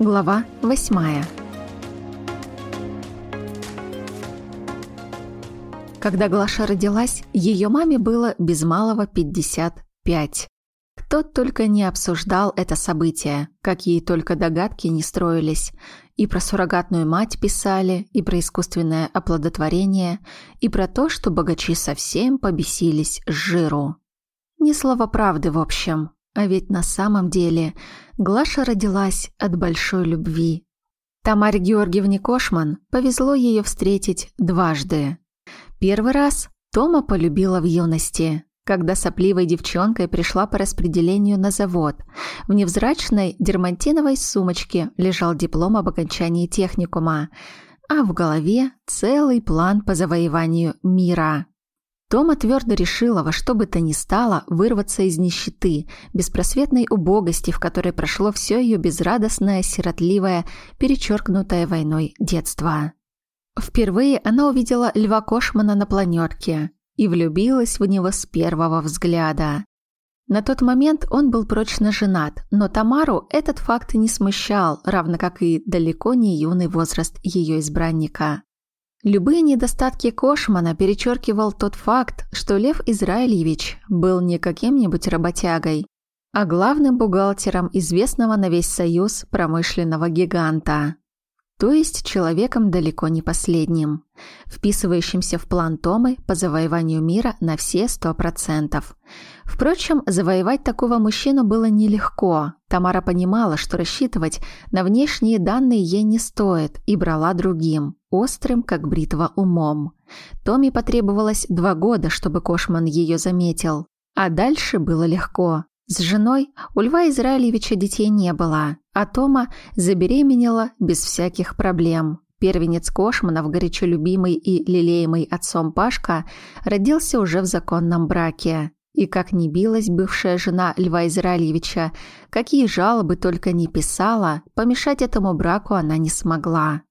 Глава восьмая. Когда Глаша родилась, ее маме было без малого 55. Кто только не обсуждал это событие, какие только догадки не строились. И про суррогатную мать писали, и про искусственное оплодотворение, и про то, что богачи совсем побесились с жиру. Ни слова правды, в общем. А ведь на самом деле Глаша родилась от большой любви. Тамаре Георгиевне Кошман повезло ее встретить дважды. Первый раз Тома полюбила в юности, когда сопливой девчонкой пришла по распределению на завод. В невзрачной дермантиновой сумочке лежал диплом об окончании техникума, а в голове целый план по завоеванию мира. Тома твердо решила во что бы то ни стало вырваться из нищеты, беспросветной убогости, в которой прошло все ее безрадостное, сиротливое, перечеркнутое войной детство. Впервые она увидела Льва Кошмана на планерке и влюбилась в него с первого взгляда. На тот момент он был прочно женат, но Тамару этот факт не смущал, равно как и далеко не юный возраст ее избранника. Любые недостатки Кошмана перечеркивал тот факт, что Лев Израильевич был не каким-нибудь работягой, а главным бухгалтером известного на весь Союз промышленного гиганта то есть человеком далеко не последним, вписывающимся в план Томы по завоеванию мира на все сто процентов. Впрочем, завоевать такого мужчину было нелегко. Тамара понимала, что рассчитывать на внешние данные ей не стоит, и брала другим, острым, как бритва умом. Томе потребовалось два года, чтобы Кошман ее заметил. А дальше было легко. С женой у Льва Израилевича детей не было, а Тома забеременела без всяких проблем. Первенец Кошманов, горячо любимый и лелеемый отцом Пашка, родился уже в законном браке. И как ни билась бывшая жена Льва Израилевича, какие жалобы только не писала, помешать этому браку она не смогла.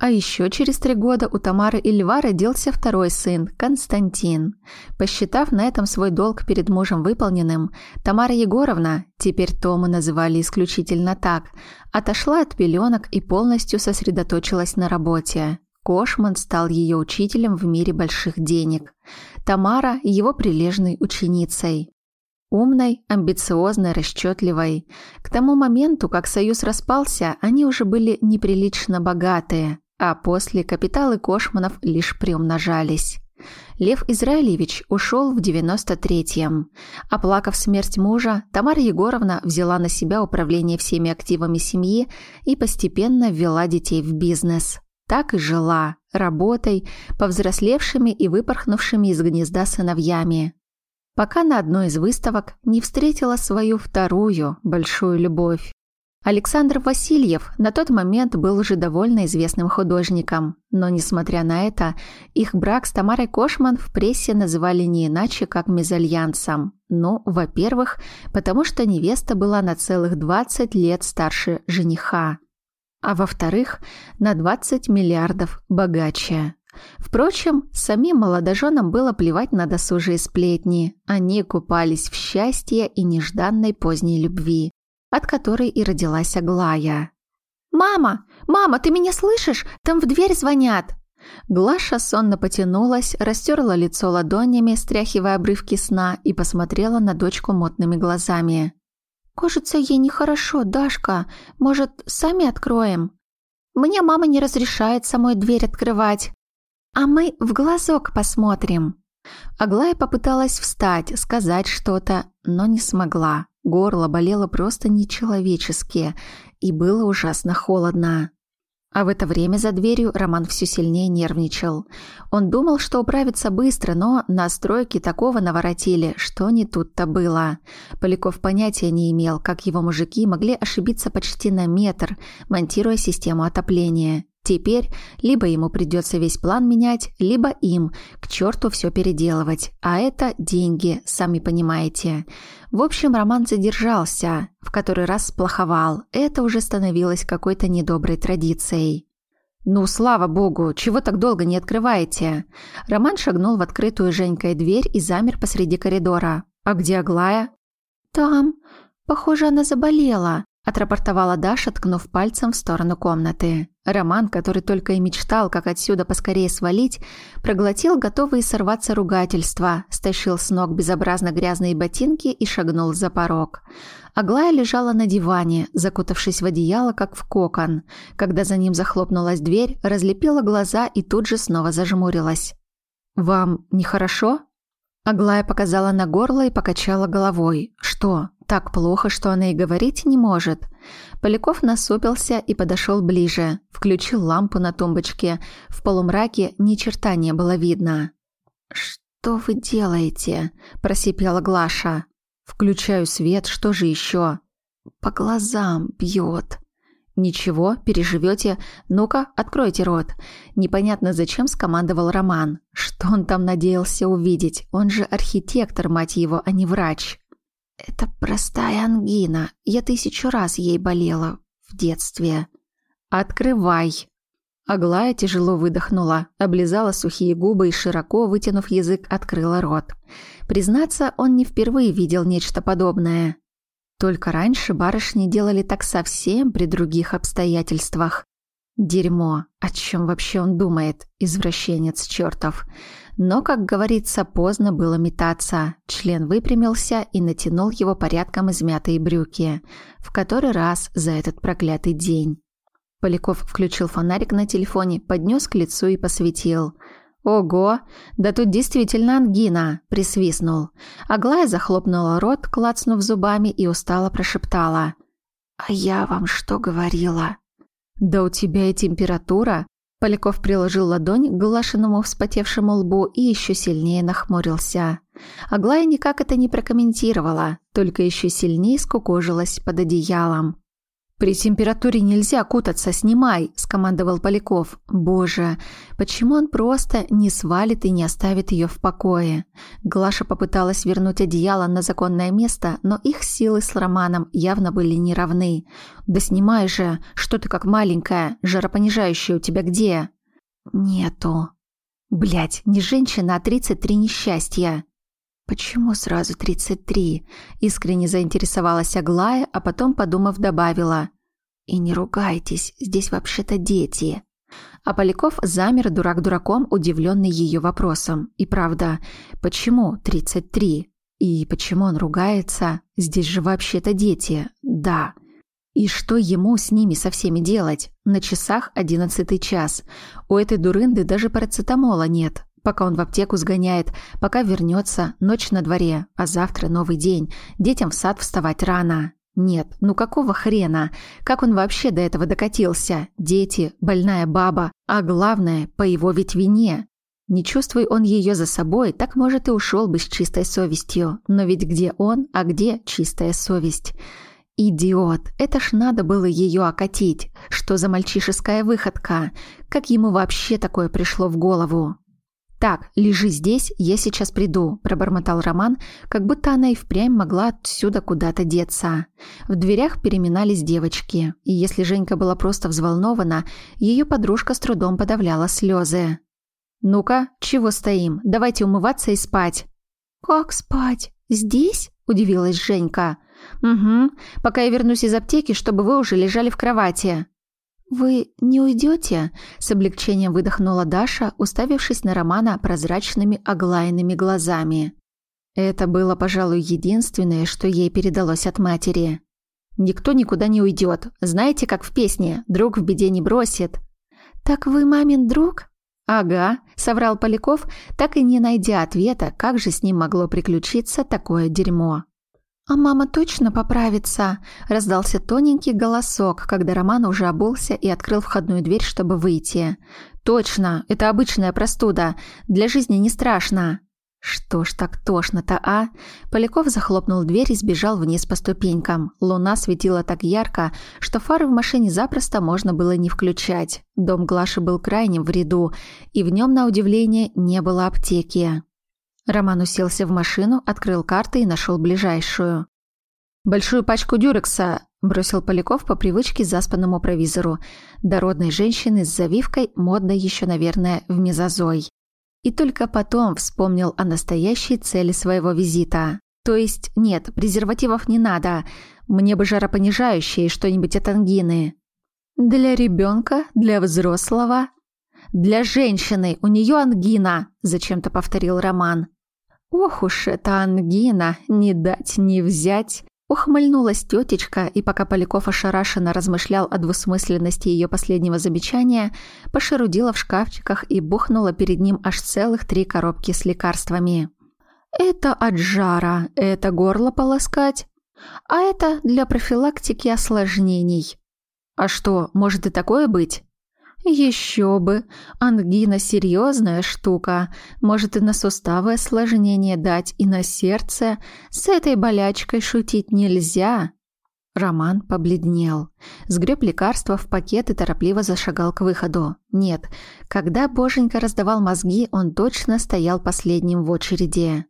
А еще через три года у Тамары и Льва родился второй сын, Константин. Посчитав на этом свой долг перед мужем выполненным, Тамара Егоровна, теперь Тому называли исключительно так, отошла от пеленок и полностью сосредоточилась на работе. Кошман стал ее учителем в мире больших денег. Тамара – его прилежной ученицей. Умной, амбициозной, расчетливой. К тому моменту, как союз распался, они уже были неприлично богатые а после капиталы Кошманов лишь приумножались. Лев Израилевич ушел в 93-м. Оплакав смерть мужа, Тамара Егоровна взяла на себя управление всеми активами семьи и постепенно ввела детей в бизнес. Так и жила, работой, повзрослевшими и выпорхнувшими из гнезда сыновьями. Пока на одной из выставок не встретила свою вторую большую любовь. Александр Васильев на тот момент был уже довольно известным художником, но, несмотря на это, их брак с Тамарой Кошман в прессе называли не иначе, как мезальянсом. Ну, во-первых, потому что невеста была на целых 20 лет старше жениха, а во-вторых, на 20 миллиардов богаче. Впрочем, самим молодоженам было плевать на досужие сплетни. Они купались в счастье и нежданной поздней любви от которой и родилась Аглая. «Мама! Мама, ты меня слышишь? Там в дверь звонят!» Глаша сонно потянулась, растерла лицо ладонями, стряхивая обрывки сна, и посмотрела на дочку мутными глазами. «Кажется, ей нехорошо, Дашка. Может, сами откроем?» «Мне мама не разрешает самой дверь открывать. А мы в глазок посмотрим». Аглая попыталась встать, сказать что-то, но не смогла. Горло болело просто нечеловечески, и было ужасно холодно. А в это время за дверью Роман все сильнее нервничал. Он думал, что управится быстро, но настройки такого наворотили, что не тут-то было. Поляков понятия не имел, как его мужики могли ошибиться почти на метр, монтируя систему отопления. Теперь либо ему придется весь план менять, либо им к черту все переделывать. А это деньги, сами понимаете. В общем, Роман задержался, в который раз сплоховал. Это уже становилось какой-то недоброй традицией. «Ну, слава богу, чего так долго не открываете?» Роман шагнул в открытую Женькой дверь и замер посреди коридора. «А где Аглая?» «Там. Похоже, она заболела. Отрапортовала Даша, ткнув пальцем в сторону комнаты. Роман, который только и мечтал, как отсюда поскорее свалить, проглотил готовые сорваться ругательства, стащил с ног безобразно грязные ботинки и шагнул за порог. Аглая лежала на диване, закутавшись в одеяло, как в кокон. Когда за ним захлопнулась дверь, разлепила глаза и тут же снова зажмурилась. «Вам нехорошо?» Аглая показала на горло и покачала головой. «Что, так плохо, что она и говорить не может?» Поляков насупился и подошел ближе. Включил лампу на тумбочке. В полумраке ни черта не было видно. «Что вы делаете?» – просипела Глаша. «Включаю свет, что же еще?» «По глазам бьет». «Ничего, переживете. Ну-ка, откройте рот». Непонятно зачем скомандовал Роман. Что он там надеялся увидеть? Он же архитектор, мать его, а не врач. «Это простая ангина. Я тысячу раз ей болела в детстве». «Открывай». Аглая тяжело выдохнула, облизала сухие губы и, широко вытянув язык, открыла рот. Признаться, он не впервые видел нечто подобное. Только раньше барышни делали так совсем при других обстоятельствах. Дерьмо. О чем вообще он думает, извращенец чертов. Но, как говорится, поздно было метаться. Член выпрямился и натянул его порядком измятые брюки. В который раз за этот проклятый день. Поляков включил фонарик на телефоне, поднес к лицу и посветил – «Ого! Да тут действительно ангина!» – присвистнул. Аглая захлопнула рот, клацнув зубами, и устало прошептала. «А я вам что говорила?» «Да у тебя и температура!» Поляков приложил ладонь к глашенному вспотевшему лбу и еще сильнее нахмурился. Аглая никак это не прокомментировала, только еще сильнее скукожилась под одеялом. «При температуре нельзя кутаться, снимай!» – скомандовал Поляков. «Боже, почему он просто не свалит и не оставит ее в покое?» Глаша попыталась вернуть одеяло на законное место, но их силы с Романом явно были неравны. «Да снимай же! Что ты как маленькая? Жаропонижающая у тебя где?» «Нету». Блять, не женщина, а 33 несчастья. «Почему сразу 33?» – искренне заинтересовалась Аглая, а потом, подумав, добавила. «И не ругайтесь, здесь вообще-то дети». А Поляков замер дурак дураком, удивленный ее вопросом. И правда, почему 33? И почему он ругается? Здесь же вообще-то дети. Да. И что ему с ними со всеми делать? На часах одиннадцатый час. У этой дурынды даже парацетамола нет пока он в аптеку сгоняет, пока вернется, ночь на дворе, а завтра новый день, детям в сад вставать рано. Нет, ну какого хрена? Как он вообще до этого докатился? Дети, больная баба, а главное, по его ведь вине. Не чувствуй он ее за собой, так, может, и ушел бы с чистой совестью. Но ведь где он, а где чистая совесть? Идиот, это ж надо было ее окатить. Что за мальчишеская выходка? Как ему вообще такое пришло в голову? «Так, лежи здесь, я сейчас приду», – пробормотал Роман, как будто она и впрямь могла отсюда куда-то деться. В дверях переминались девочки, и если Женька была просто взволнована, ее подружка с трудом подавляла слезы. «Ну-ка, чего стоим? Давайте умываться и спать». «Как спать? Здесь?» – удивилась Женька. «Угу, пока я вернусь из аптеки, чтобы вы уже лежали в кровати». «Вы не уйдете?» – с облегчением выдохнула Даша, уставившись на Романа прозрачными оглаянными глазами. Это было, пожалуй, единственное, что ей передалось от матери. «Никто никуда не уйдет. Знаете, как в песне «Друг в беде не бросит». «Так вы мамин друг?» «Ага», – соврал Поляков, так и не найдя ответа, как же с ним могло приключиться такое дерьмо. «А мама точно поправится?» – раздался тоненький голосок, когда Роман уже обулся и открыл входную дверь, чтобы выйти. «Точно, это обычная простуда. Для жизни не страшно». «Что ж так тошно-то, а?» Поляков захлопнул дверь и сбежал вниз по ступенькам. Луна светила так ярко, что фары в машине запросто можно было не включать. Дом Глаши был крайним в ряду, и в нем, на удивление, не было аптеки. Роман уселся в машину, открыл карты и нашел ближайшую. «Большую пачку дюрекса», – бросил Поляков по привычке заспанному провизору, дородной женщины с завивкой, модной еще, наверное, в мезозой. И только потом вспомнил о настоящей цели своего визита. То есть нет, презервативов не надо. Мне бы жаропонижающее и что-нибудь от ангины. Для ребенка, для взрослого, для женщины, у нее ангина, зачем-то повторил Роман. Ох уж эта ангина, не дать, не взять. Ухмыльнулась тетечка, и пока Поляков ошарашенно размышлял о двусмысленности ее последнего замечания, пошерудила в шкафчиках и бухнула перед ним аж целых три коробки с лекарствами. Это от жара, это горло полоскать, а это для профилактики осложнений. А что, может и такое быть? Еще бы. Ангина серьезная штука. Может и на суставы осложнение дать, и на сердце. С этой болячкой шутить нельзя. Роман побледнел, сгреб лекарства в пакет и торопливо зашагал к выходу. Нет, когда Боженька раздавал мозги, он точно стоял последним в очереди.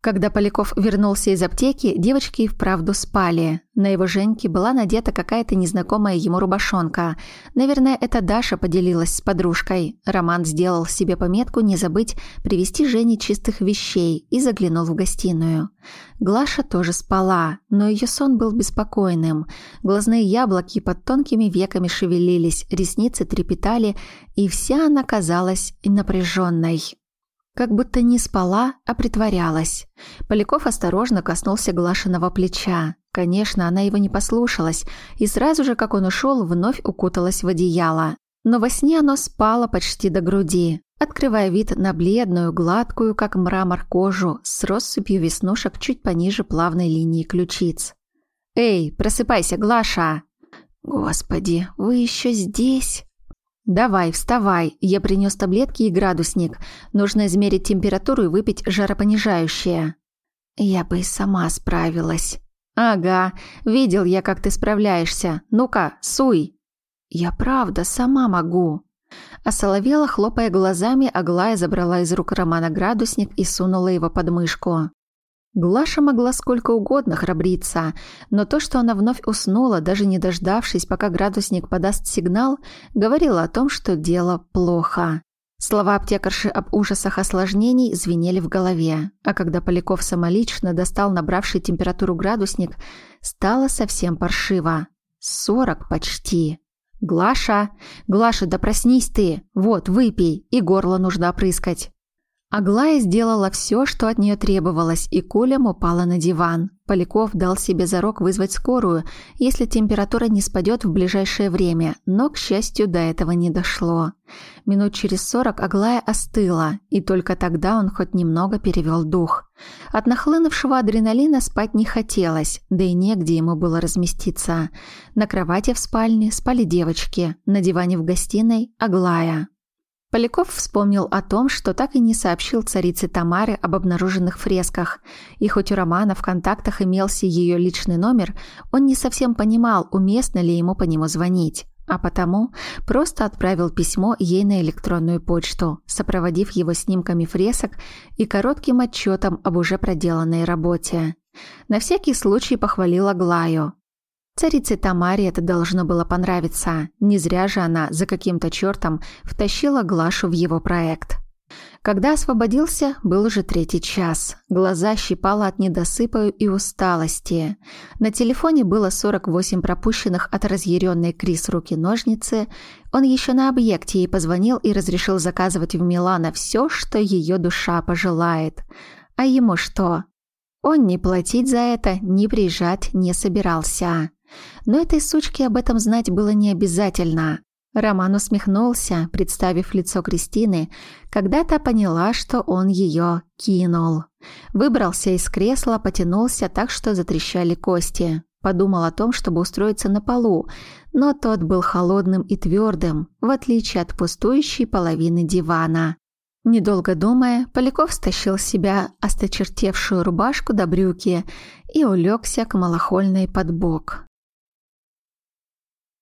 Когда Поляков вернулся из аптеки, девочки и вправду спали. На его Женьке была надета какая-то незнакомая ему рубашонка. Наверное, это Даша поделилась с подружкой. Роман сделал себе пометку не забыть привезти Жене чистых вещей и заглянул в гостиную. Глаша тоже спала, но ее сон был беспокойным. Глазные яблоки под тонкими веками шевелились, ресницы трепетали, и вся она казалась напряженной. Как будто не спала, а притворялась. Поляков осторожно коснулся Глашиного плеча. Конечно, она его не послушалась, и сразу же, как он ушел, вновь укуталась в одеяло. Но во сне оно спало почти до груди, открывая вид на бледную, гладкую, как мрамор кожу, с россыпью веснушек чуть пониже плавной линии ключиц. «Эй, просыпайся, Глаша!» «Господи, вы еще здесь?» «Давай, вставай, я принес таблетки и градусник. Нужно измерить температуру и выпить жаропонижающее». «Я бы и сама справилась». «Ага, видел я, как ты справляешься. Ну-ка, суй!» «Я правда сама могу». Осоловела, хлопая глазами, Аглая забрала из рук Романа градусник и сунула его под мышку. Глаша могла сколько угодно храбриться, но то, что она вновь уснула, даже не дождавшись, пока градусник подаст сигнал, говорило о том, что дело плохо. Слова аптекарши об ужасах осложнений звенели в голове, а когда Поляков самолично достал набравший температуру градусник, стало совсем паршиво. Сорок почти. «Глаша! Глаша, да проснись ты! Вот, выпей, и горло нужно опрыскать!» Аглая сделала все, что от нее требовалось, и Колем упала на диван. Поляков дал себе зарок вызвать скорую, если температура не спадет в ближайшее время, но, к счастью, до этого не дошло. Минут через сорок Аглая остыла, и только тогда он хоть немного перевел дух. От нахлынувшего адреналина спать не хотелось, да и негде ему было разместиться. На кровати в спальне спали девочки, на диване в гостиной – Аглая. Поляков вспомнил о том, что так и не сообщил царице Тамаре об обнаруженных фресках, и хоть у Романа в контактах имелся ее личный номер, он не совсем понимал, уместно ли ему по нему звонить, а потому просто отправил письмо ей на электронную почту, сопроводив его снимками фресок и коротким отчетом об уже проделанной работе. На всякий случай похвалила Глаю, Царице Тамаре это должно было понравиться. Не зря же она за каким-то чертом втащила Глашу в его проект. Когда освободился, был уже третий час. Глаза щипало от недосыпа и усталости. На телефоне было 48 пропущенных от разъяренной Крис руки-ножницы. Он еще на объекте ей позвонил и разрешил заказывать в Милана все, что ее душа пожелает. А ему что? Он не платить за это, ни приезжать не собирался. Но этой сучке об этом знать было не обязательно. Роман усмехнулся, представив лицо Кристины, когда та поняла, что он ее кинул. Выбрался из кресла, потянулся так, что затрещали кости. Подумал о том, чтобы устроиться на полу, но тот был холодным и твердым, в отличие от пустующей половины дивана. Недолго думая, Поляков стащил с себя осточертевшую рубашку до брюки и улегся к малохольной под бок.